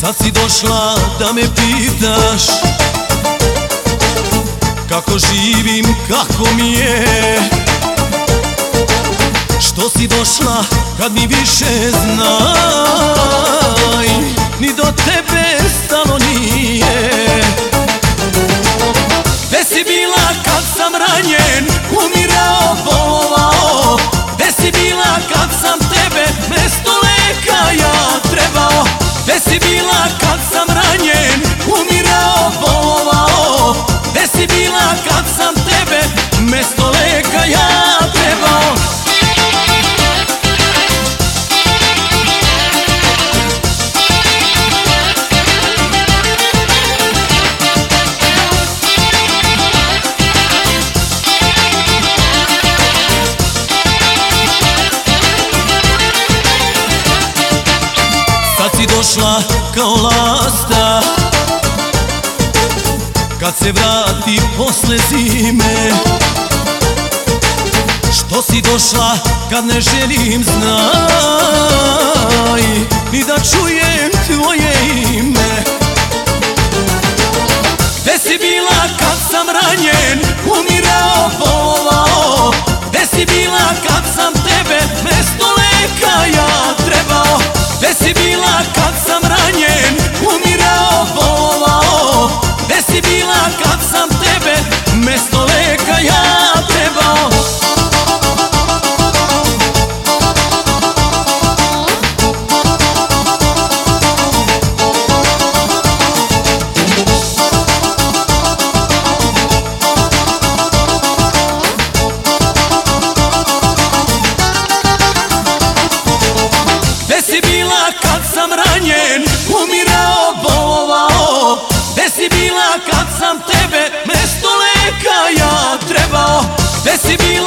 Sad si došla da me pitaš Kako živim, kako mi je. Što si došla kad mi više znaj? Ni do tebe stalo nije. Gde si bila kad sam ranjen, umirao, bolovao Došla kao lasta. Kad se vrati posle zime Što si došla kad ne želim znaj Ni da čujem tvoje ime. Gde si bila kad sam ranjen, umirao, bolovao Gde si bila kad sam sam tebe